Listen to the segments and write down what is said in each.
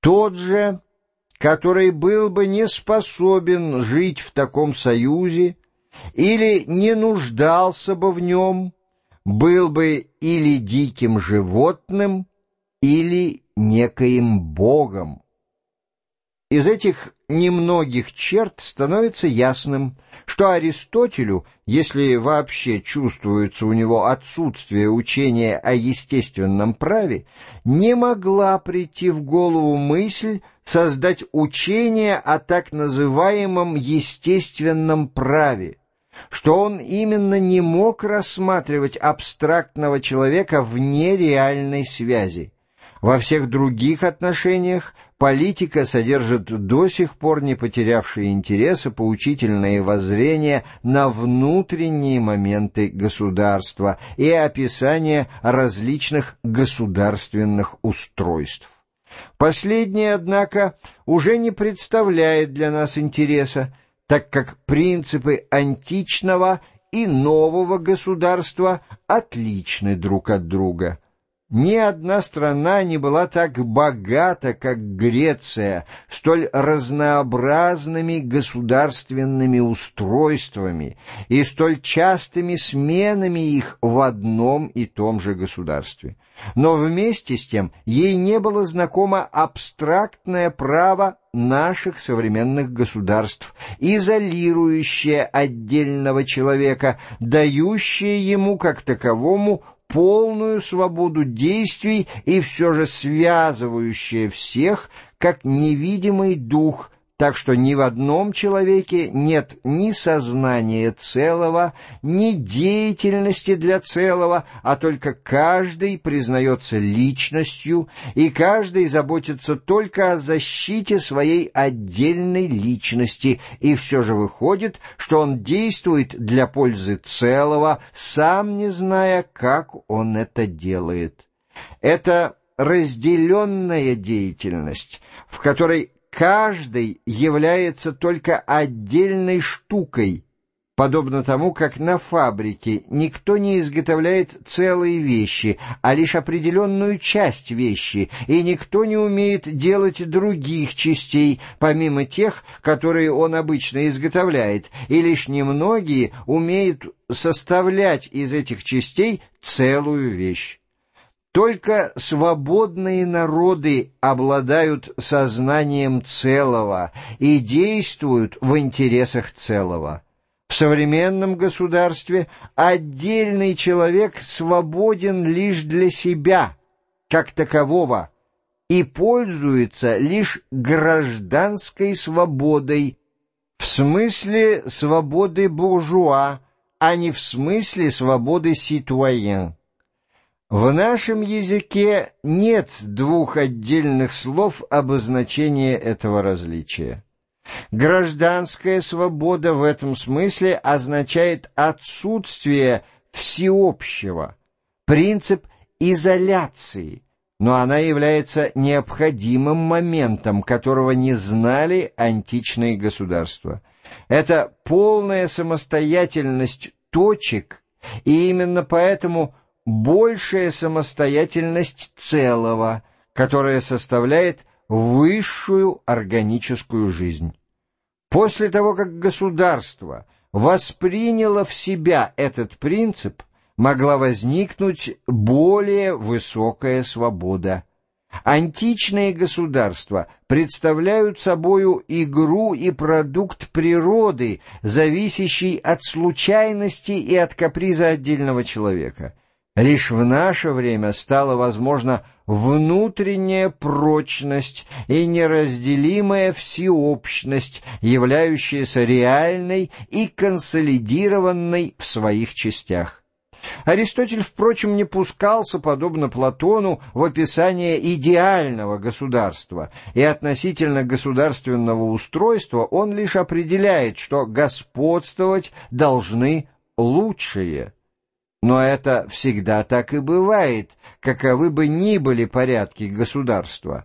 Тот же, который был бы не способен жить в таком союзе или не нуждался бы в нем, был бы или диким животным, или некоим богом. Из этих немногих черт становится ясным, что Аристотелю, если вообще чувствуется у него отсутствие учения о естественном праве, не могла прийти в голову мысль создать учение о так называемом естественном праве, что он именно не мог рассматривать абстрактного человека вне реальной связи. Во всех других отношениях политика содержит до сих пор не потерявшие интереса поучительные воззрения на внутренние моменты государства и описание различных государственных устройств. Последнее, однако, уже не представляет для нас интереса, так как принципы античного и нового государства отличны друг от друга – ни одна страна не была так богата, как Греция, столь разнообразными государственными устройствами и столь частыми сменами их в одном и том же государстве. Но вместе с тем ей не было знакомо абстрактное право наших современных государств, изолирующее отдельного человека, дающее ему как таковому полную свободу действий и все же связывающее всех, как невидимый дух – так что ни в одном человеке нет ни сознания целого, ни деятельности для целого, а только каждый признается личностью, и каждый заботится только о защите своей отдельной личности, и все же выходит, что он действует для пользы целого, сам не зная, как он это делает. Это разделенная деятельность, в которой каждый является только отдельной штукой, подобно тому, как на фабрике никто не изготовляет целые вещи, а лишь определенную часть вещи, и никто не умеет делать других частей, помимо тех, которые он обычно изготовляет, и лишь немногие умеют составлять из этих частей целую вещь. Только свободные народы обладают сознанием целого и действуют в интересах целого. В современном государстве отдельный человек свободен лишь для себя, как такового, и пользуется лишь гражданской свободой, в смысле свободы буржуа, а не в смысле свободы ситуаен. В нашем языке нет двух отдельных слов обозначения этого различия. Гражданская свобода в этом смысле означает отсутствие всеобщего, принцип изоляции, но она является необходимым моментом, которого не знали античные государства. Это полная самостоятельность точек, и именно поэтому – большая самостоятельность целого, которая составляет высшую органическую жизнь. После того, как государство восприняло в себя этот принцип, могла возникнуть более высокая свобода. Античные государства представляют собою игру и продукт природы, зависящий от случайности и от каприза отдельного человека – Лишь в наше время стала возможна внутренняя прочность и неразделимая всеобщность, являющаяся реальной и консолидированной в своих частях. Аристотель, впрочем, не пускался, подобно Платону, в описание идеального государства, и относительно государственного устройства он лишь определяет, что господствовать должны лучшие – но это всегда так и бывает, каковы бы ни были порядки государства.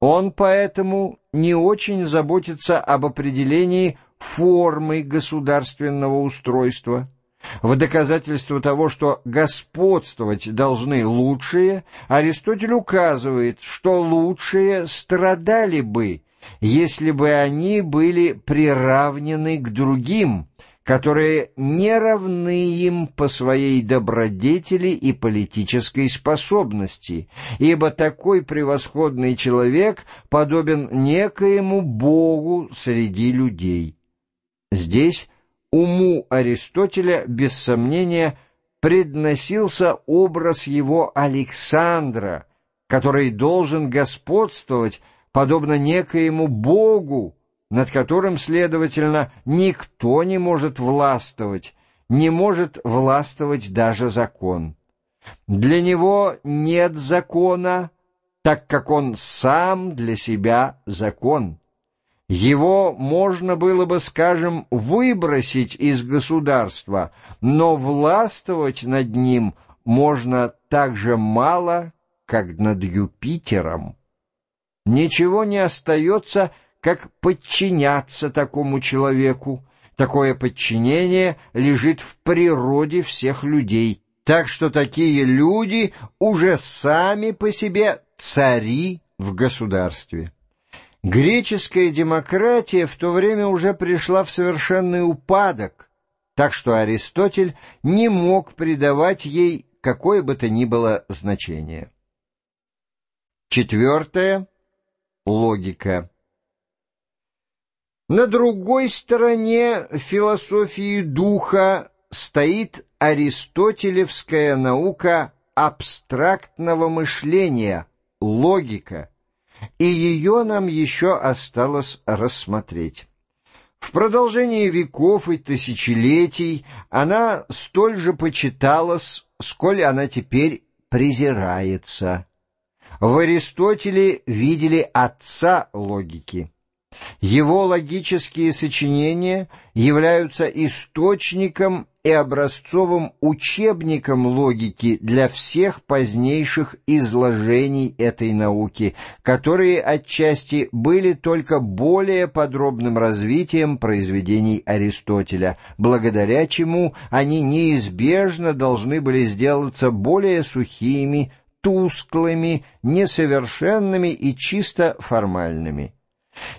Он поэтому не очень заботится об определении формы государственного устройства. В доказательство того, что господствовать должны лучшие, Аристотель указывает, что лучшие страдали бы, если бы они были приравнены к другим, которые не равны им по своей добродетели и политической способности, ибо такой превосходный человек подобен некоему Богу среди людей. Здесь уму Аристотеля, без сомнения, предносился образ его Александра, который должен господствовать, подобно некоему Богу, над которым, следовательно, никто не может властвовать, не может властвовать даже закон. Для него нет закона, так как он сам для себя закон. Его можно было бы, скажем, выбросить из государства, но властвовать над ним можно так же мало, как над Юпитером. Ничего не остается, как подчиняться такому человеку. Такое подчинение лежит в природе всех людей, так что такие люди уже сами по себе цари в государстве. Греческая демократия в то время уже пришла в совершенный упадок, так что Аристотель не мог придавать ей какое бы то ни было значение. Четвертое. Логика. На другой стороне философии духа стоит аристотелевская наука абстрактного мышления, логика – и ее нам еще осталось рассмотреть. В продолжении веков и тысячелетий она столь же почиталась, сколь она теперь презирается. В Аристотеле видели отца логики. Его логические сочинения являются источником и образцовым учебником логики для всех позднейших изложений этой науки, которые отчасти были только более подробным развитием произведений Аристотеля, благодаря чему они неизбежно должны были сделаться более сухими, тусклыми, несовершенными и чисто формальными.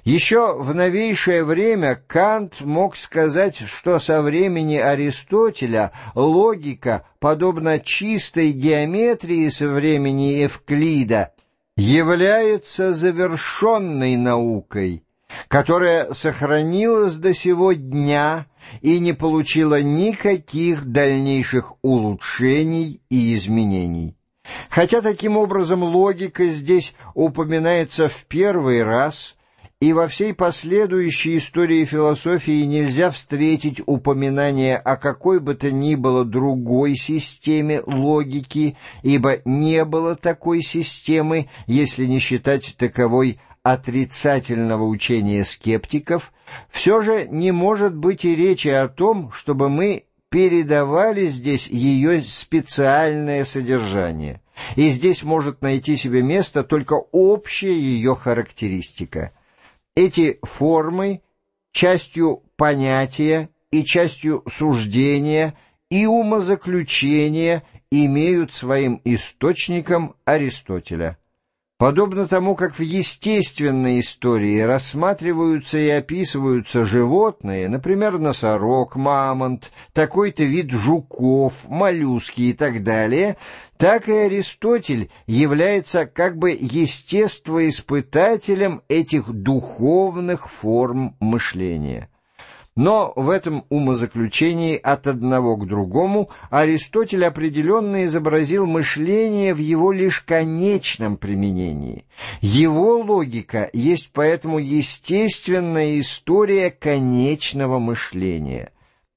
Еще в новейшее время Кант мог сказать, что со времени Аристотеля логика, подобно чистой геометрии со времени Евклида, является завершенной наукой, которая сохранилась до сего дня и не получила никаких дальнейших улучшений и изменений. Хотя таким образом логика здесь упоминается в первый раз – и во всей последующей истории философии нельзя встретить упоминание о какой бы то ни было другой системе логики, ибо не было такой системы, если не считать таковой отрицательного учения скептиков, все же не может быть и речи о том, чтобы мы передавали здесь ее специальное содержание. И здесь может найти себе место только общая ее характеристика – эти формы частью понятия и частью суждения и умозаключения имеют своим источником Аристотеля. Подобно тому, как в естественной истории рассматриваются и описываются животные, например, носорог, мамонт, такой-то вид жуков, моллюски и так далее, так и Аристотель является как бы естествоиспытателем этих духовных форм мышления. Но в этом умозаключении от одного к другому Аристотель определенно изобразил мышление в его лишь конечном применении. Его логика есть поэтому естественная история конечного мышления.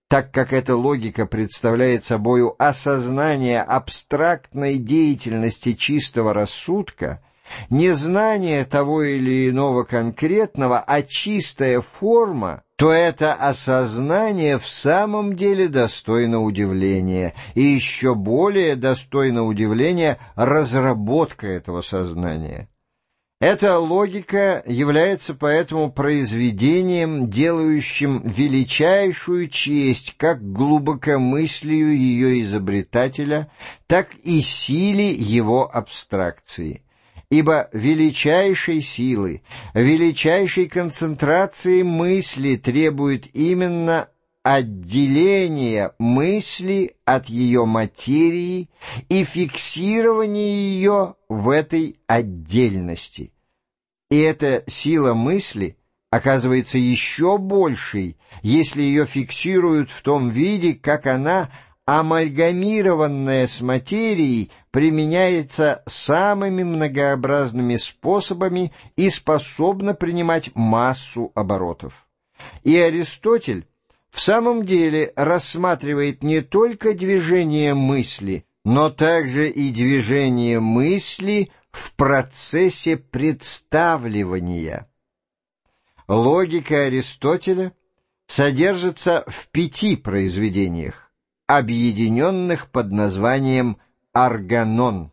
Так как эта логика представляет собою осознание абстрактной деятельности чистого рассудка – не знание того или иного конкретного, а чистая форма, то это осознание в самом деле достойно удивления, и еще более достойно удивления разработка этого сознания. Эта логика является поэтому произведением, делающим величайшую честь как глубокомыслию ее изобретателя, так и силе его абстракции. Ибо величайшей силы, величайшей концентрации мысли требует именно отделение мысли от ее материи и фиксирование ее в этой отдельности. И эта сила мысли оказывается еще большей, если ее фиксируют в том виде, как она, амальгамированная с материей, применяется самыми многообразными способами и способна принимать массу оборотов. И Аристотель в самом деле рассматривает не только движение мысли, но также и движение мысли в процессе представливания. Логика Аристотеля содержится в пяти произведениях, объединенных под названием «Арганон».